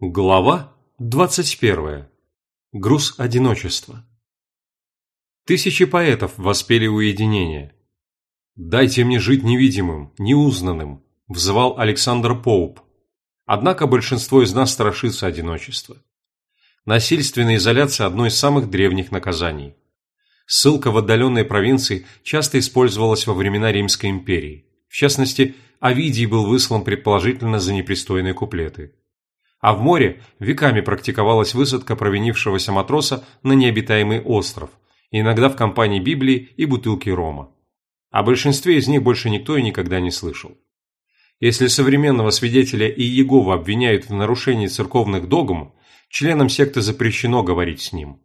Глава 21. Груз одиночества. Тысячи поэтов воспели уединение. «Дайте мне жить невидимым, неузнанным», – взывал Александр Поуп. Однако большинство из нас страшится одиночества. Насильственная изоляция – одно из самых древних наказаний. Ссылка в отдаленные провинции часто использовалась во времена Римской империи. В частности, Овидий был выслан предположительно за непристойные куплеты. А в море веками практиковалась высадка провинившегося матроса на необитаемый остров, иногда в компании Библии и бутылки рома. О большинстве из них больше никто и никогда не слышал. Если современного свидетеля и Иегову обвиняют в нарушении церковных догм, членам секты запрещено говорить с ним.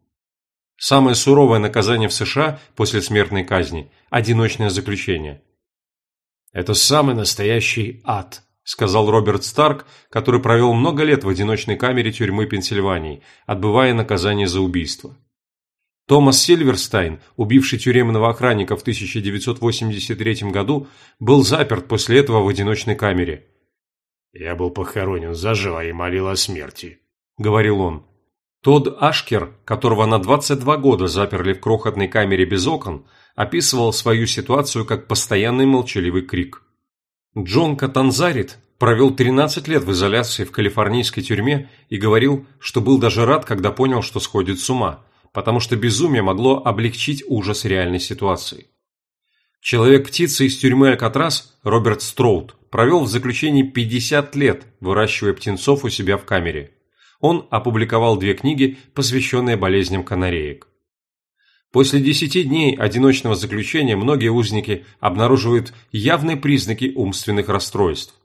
Самое суровое наказание в США после смертной казни – одиночное заключение. Это самый настоящий ад, сказал Роберт Старк, который провел много лет в одиночной камере тюрьмы Пенсильвании, отбывая наказание за убийство. Томас Сильверстайн, убивший тюремного охранника в 1983 году, был заперт после этого в одиночной камере. «Я был похоронен заживо и молил о смерти», – говорил он. Тодд Ашкер, которого на 22 года заперли в крохотной камере без окон, описывал свою ситуацию как постоянный молчаливый крик. Джон Катанзарит провел 13 лет в изоляции в калифорнийской тюрьме и говорил, что был даже рад, когда понял, что сходит с ума – потому что безумие могло облегчить ужас реальной ситуации. Человек-птица из тюрьмы Алькатрас Роберт Строуд провел в заключении 50 лет, выращивая птенцов у себя в камере. Он опубликовал две книги, посвященные болезням канареек. После 10 дней одиночного заключения многие узники обнаруживают явные признаки умственных расстройств.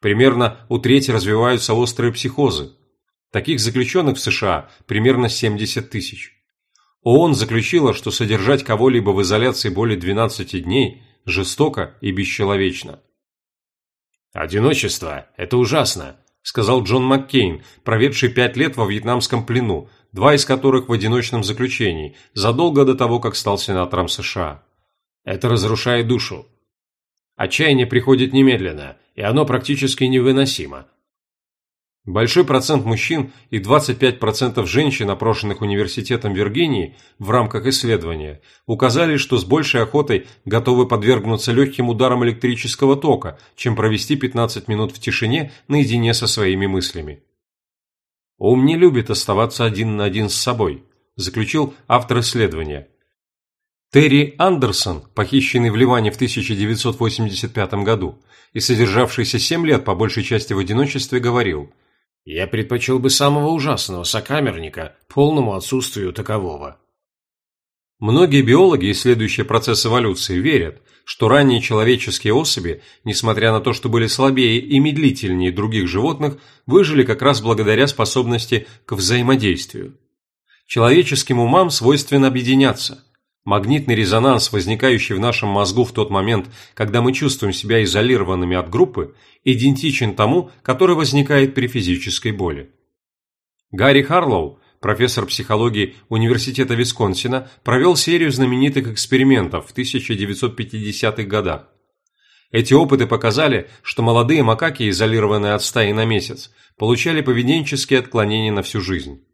Примерно у трети развиваются острые психозы. Таких заключенных в США примерно 70 тысяч. ООН заключила, что содержать кого-либо в изоляции более 12 дней жестоко и бесчеловечно. «Одиночество – это ужасно», – сказал Джон Маккейн, проведший пять лет во вьетнамском плену, два из которых в одиночном заключении, задолго до того, как стал сенатором США. «Это разрушает душу. Отчаяние приходит немедленно, и оно практически невыносимо. Большой процент мужчин и 25% женщин, опрошенных университетом Виргинии в рамках исследования, указали, что с большей охотой готовы подвергнуться легким ударам электрического тока, чем провести 15 минут в тишине наедине со своими мыслями. «Ум не любит оставаться один на один с собой», заключил автор исследования. Терри Андерсон, похищенный в Ливане в 1985 году и содержавшийся 7 лет по большей части в одиночестве, говорил – я предпочел бы самого ужасного сокамерника полному отсутствию такового. Многие биологи, исследующие процесс эволюции, верят, что ранние человеческие особи, несмотря на то, что были слабее и медлительнее других животных, выжили как раз благодаря способности к взаимодействию. Человеческим умам свойственно объединяться – Магнитный резонанс, возникающий в нашем мозгу в тот момент, когда мы чувствуем себя изолированными от группы, идентичен тому, который возникает при физической боли. Гарри Харлоу, профессор психологии Университета Висконсина, провел серию знаменитых экспериментов в 1950-х годах. Эти опыты показали, что молодые макаки, изолированные от стаи на месяц, получали поведенческие отклонения на всю жизнь.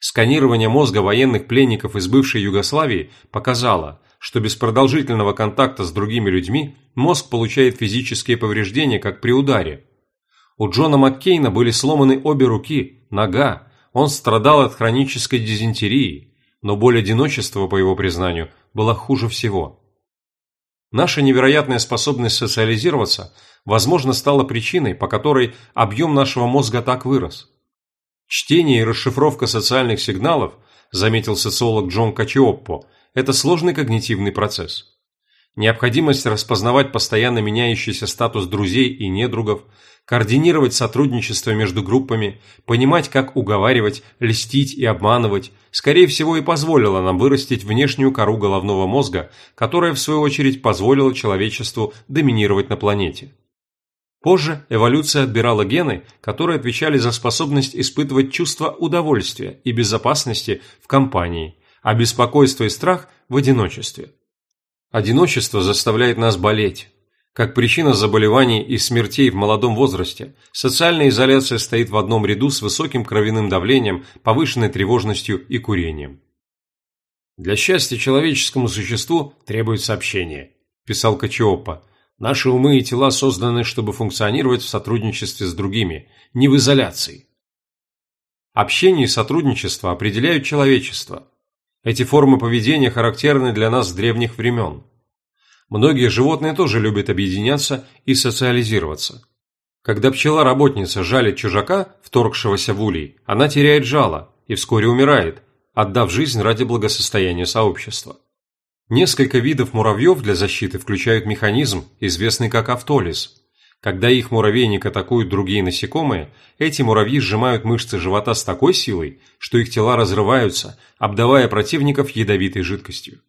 Сканирование мозга военных пленников из бывшей Югославии показало, что без продолжительного контакта с другими людьми мозг получает физические повреждения, как при ударе. У Джона Маккейна были сломаны обе руки, нога, он страдал от хронической дизентерии, но боль одиночества, по его признанию, была хуже всего. Наша невероятная способность социализироваться, возможно, стала причиной, по которой объем нашего мозга так вырос. Чтение и расшифровка социальных сигналов, заметил социолог Джон Качиоппо, это сложный когнитивный процесс. Необходимость распознавать постоянно меняющийся статус друзей и недругов, координировать сотрудничество между группами, понимать, как уговаривать, льстить и обманывать, скорее всего и позволило нам вырастить внешнюю кору головного мозга, которая в свою очередь позволила человечеству доминировать на планете. Позже эволюция отбирала гены, которые отвечали за способность испытывать чувство удовольствия и безопасности в компании, а беспокойство и страх в одиночестве. Одиночество заставляет нас болеть. Как причина заболеваний и смертей в молодом возрасте, социальная изоляция стоит в одном ряду с высоким кровяным давлением, повышенной тревожностью и курением. «Для счастья человеческому существу требуется общение», – писал Качиоппа. «Наши умы и тела созданы, чтобы функционировать в сотрудничестве с другими, не в изоляции». Общение и сотрудничество определяют человечество. Эти формы поведения характерны для нас с древних времен. Многие животные тоже любят объединяться и социализироваться. Когда пчела-работница жалит чужака, вторгшегося в улей, она теряет жало и вскоре умирает, отдав жизнь ради благосостояния сообщества. Несколько видов муравьев для защиты включают механизм, известный как автолиз. Когда их муравейник атакуют другие насекомые, эти муравьи сжимают мышцы живота с такой силой, что их тела разрываются, обдавая противников ядовитой жидкостью.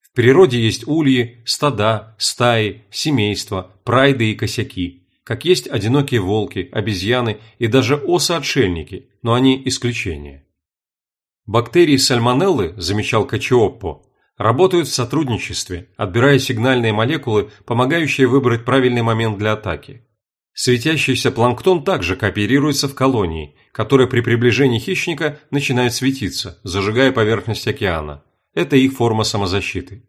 В природе есть ульи, стада, стаи, семейства, прайды и косяки, как есть одинокие волки, обезьяны и даже осы-отшельники, но они исключения. Бактерии сальмонеллы, замечал Качиоппо, работают в сотрудничестве, отбирая сигнальные молекулы, помогающие выбрать правильный момент для атаки. Светящийся планктон также кооперируется в колонии, которая при приближении хищника начинает светиться, зажигая поверхность океана. Это их форма самозащиты.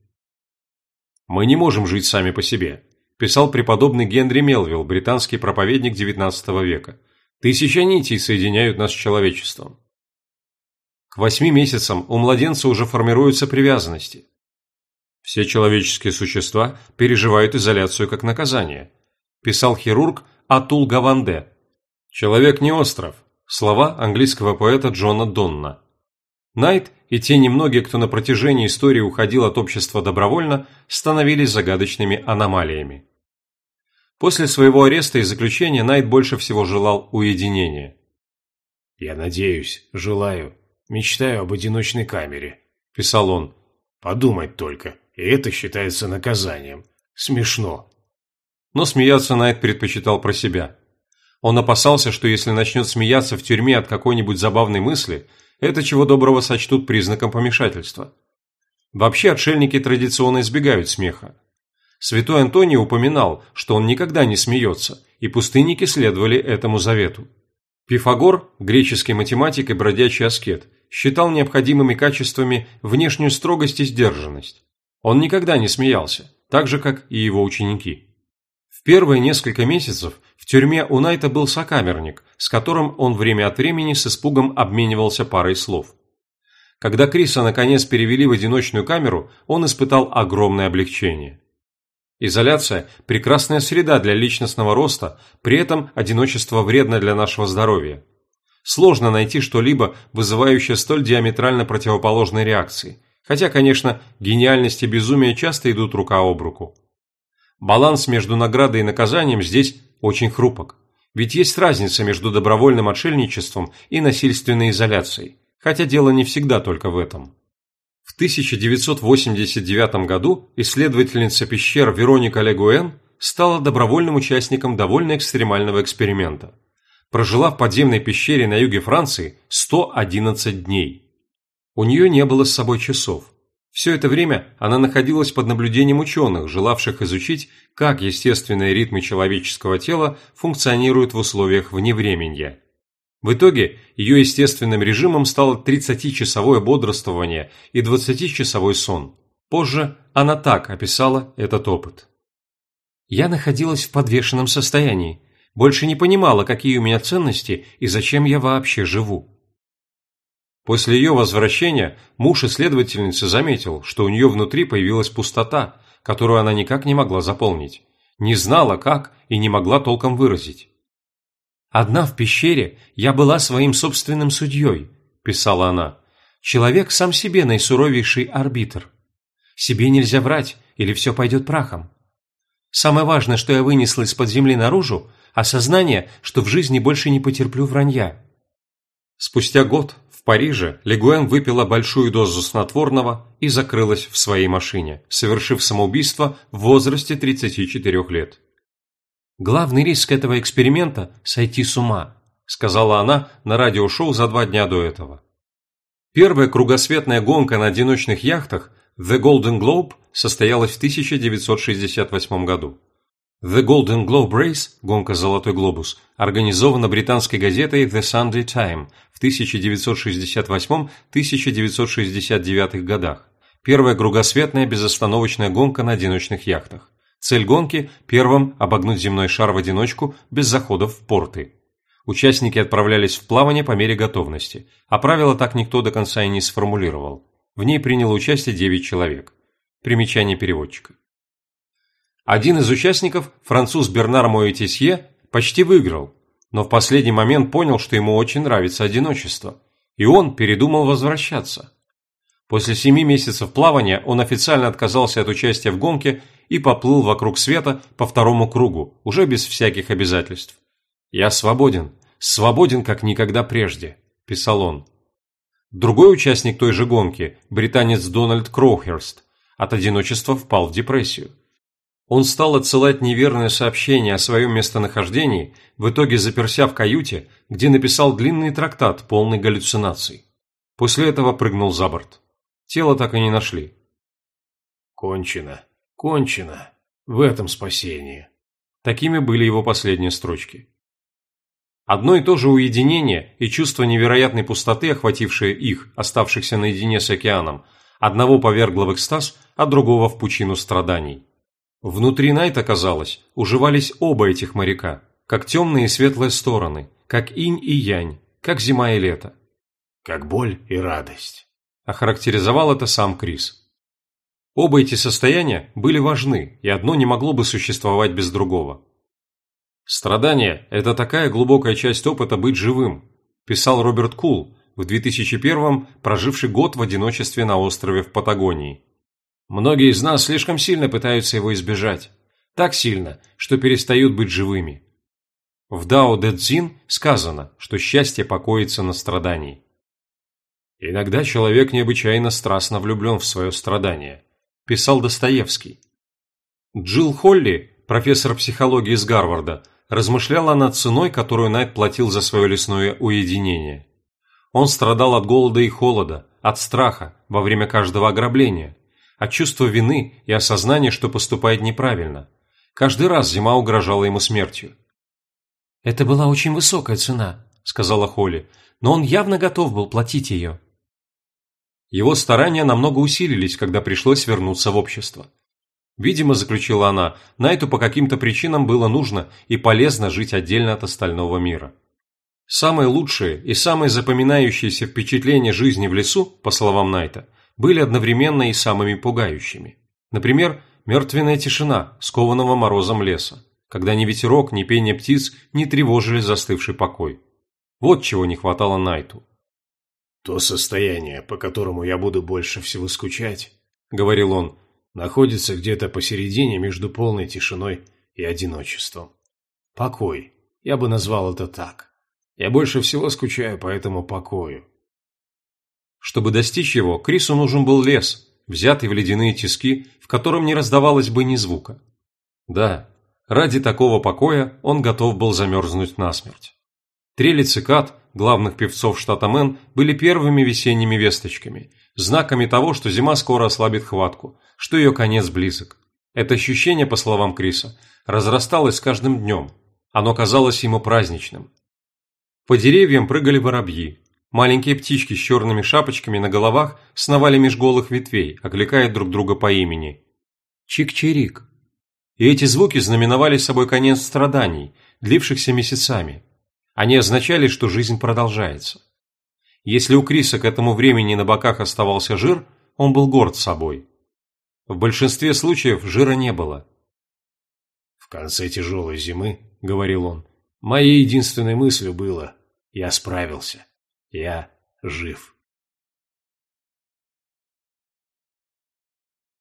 «Мы не можем жить сами по себе», – писал преподобный Генри Мелвилл, британский проповедник XIX века. «Тысяча нитей соединяют нас с человечеством». К восьми месяцам у младенца уже формируются привязанности. Все человеческие существа переживают изоляцию как наказание, писал хирург Атул Гаванде. «Человек не остров» – слова английского поэта Джона Донна. Найт и те немногие, кто на протяжении истории уходил от общества добровольно, становились загадочными аномалиями. После своего ареста и заключения Найт больше всего желал уединения. «Я надеюсь, желаю, мечтаю об одиночной камере», – писал он. «Подумать только, и это считается наказанием. Смешно». Но смеяться Найт предпочитал про себя. Он опасался, что если начнет смеяться в тюрьме от какой-нибудь забавной мысли – это чего доброго сочтут признаком помешательства. Вообще отшельники традиционно избегают смеха. Святой Антоний упоминал, что он никогда не смеется, и пустынники следовали этому завету. Пифагор, греческий математик и бродячий аскет, считал необходимыми качествами внешнюю строгость и сдержанность. Он никогда не смеялся, так же, как и его ученики. В первые несколько месяцев в тюрьме у Найта был сокамерник, с которым он время от времени с испугом обменивался парой слов. Когда Криса наконец перевели в одиночную камеру, он испытал огромное облегчение. Изоляция – прекрасная среда для личностного роста, при этом одиночество вредно для нашего здоровья. Сложно найти что-либо, вызывающее столь диаметрально противоположные реакции, хотя, конечно, гениальность и безумие часто идут рука об руку. Баланс между наградой и наказанием здесь очень хрупок. Ведь есть разница между добровольным отшельничеством и насильственной изоляцией, хотя дело не всегда только в этом. В 1989 году исследовательница пещер Вероника Легуэн стала добровольным участником довольно экстремального эксперимента. Прожила в подземной пещере на юге Франции 111 дней. У нее не было с собой часов. Все это время она находилась под наблюдением ученых, желавших изучить, как естественные ритмы человеческого тела функционируют в условиях вневременья. В итоге ее естественным режимом стало 30-часовое бодрствование и 20-часовой сон. Позже она так описала этот опыт. «Я находилась в подвешенном состоянии, больше не понимала, какие у меня ценности и зачем я вообще живу. После ее возвращения муж исследовательницы заметил, что у нее внутри появилась пустота, которую она никак не могла заполнить. Не знала, как, и не могла толком выразить. «Одна в пещере я была своим собственным судьей», – писала она. «Человек сам себе наисуровейший арбитр. Себе нельзя врать, или все пойдет прахом. Самое важное, что я вынесла из-под земли наружу – осознание, что в жизни больше не потерплю вранья». Спустя год Париже Легуэн выпила большую дозу снотворного и закрылась в своей машине, совершив самоубийство в возрасте 34 лет. «Главный риск этого эксперимента – сойти с ума», – сказала она на радиошоу за два дня до этого. Первая кругосветная гонка на одиночных яхтах The Golden Globe состоялась в 1968 году. The Golden Globe Race, гонка «Золотой глобус», организована британской газетой The Sunday Times в 1968-1969 годах. Первая кругосветная безостановочная гонка на одиночных яхтах. Цель гонки – первым обогнуть земной шар в одиночку без заходов в порты. Участники отправлялись в плавание по мере готовности, а правила так никто до конца и не сформулировал. В ней приняло участие 9 человек. Примечание переводчика. Один из участников, француз Бернар Моэтисье, почти выиграл, но в последний момент понял, что ему очень нравится одиночество, и он передумал возвращаться. После семи месяцев плавания он официально отказался от участия в гонке и поплыл вокруг света по второму кругу, уже без всяких обязательств. «Я свободен, свободен, как никогда прежде», – писал он. Другой участник той же гонки, британец Дональд Кроухерст, от одиночества впал в депрессию. Он стал отсылать неверные сообщения о своем местонахождении, в итоге заперся в каюте, где написал длинный трактат, полный галлюцинаций. После этого прыгнул за борт. Тело так и не нашли. «Кончено, кончено. В этом спасение». Такими были его последние строчки. Одно и то же уединение и чувство невероятной пустоты, охватившее их, оставшихся наедине с океаном, одного повергло в экстаз, а другого в пучину страданий. Внутри Найта, казалось, уживались оба этих моряка, как темные и светлые стороны, как инь и янь, как зима и лето. Как боль и радость. Охарактеризовал это сам Крис. Оба эти состояния были важны, и одно не могло бы существовать без другого. «Страдание – это такая глубокая часть опыта быть живым», – писал Роберт Кул, в 2001-м проживший год в одиночестве на острове в Патагонии. Многие из нас слишком сильно пытаются его избежать. Так сильно, что перестают быть живыми. В Дао Дэ Цзин сказано, что счастье покоится на страдании. Иногда человек необычайно страстно влюблен в свое страдание, писал Достоевский. Джилл Холли, профессор психологии из Гарварда, размышляла над ценой, которую Найт платил за свое лесное уединение. Он страдал от голода и холода, от страха во время каждого ограбления, от чувства вины и осознания, что поступает неправильно. Каждый раз зима угрожала ему смертью. «Это была очень высокая цена», – сказала Холли, – «но он явно готов был платить ее». Его старания намного усилились, когда пришлось вернуться в общество. Видимо, заключила она, Найту по каким-то причинам было нужно и полезно жить отдельно от остального мира. Самые лучшие и самые запоминающиеся впечатления жизни в лесу, по словам Найта, были одновременно и самыми пугающими. Например, мертвенная тишина скованного морозом леса, когда ни ветерок, ни пение птиц не тревожили застывший покой. Вот чего не хватало Найту. «То состояние, по которому я буду больше всего скучать», — говорил он, — «находится где-то посередине между полной тишиной и одиночеством. Покой. Я бы назвал это так. Я больше всего скучаю по этому покою. Чтобы достичь его, Крису нужен был лес, взятый в ледяные тиски, в котором не раздавалось бы ни звука. Да, ради такого покоя он готов был замерзнуть насмерть. Трели цикад, главных певцов штата Мэн, были первыми весенними весточками, знаками того, что зима скоро ослабит хватку, что ее конец близок. Это ощущение, по словам Криса, разрасталось с каждым днем. Оно казалось ему праздничным. По деревьям прыгали воробьи, Маленькие птички с черными шапочками на головах сновали меж голых ветвей, окликая друг друга по имени. Чик-чирик. И эти звуки знаменовали собой конец страданий, длившихся месяцами. Они означали, что жизнь продолжается. Если у Криса к этому времени на боках оставался жир, он был горд собой. В большинстве случаев жира не было. «В конце тяжелой зимы, — говорил он, — моей единственной мыслью было — я справился». Я жив.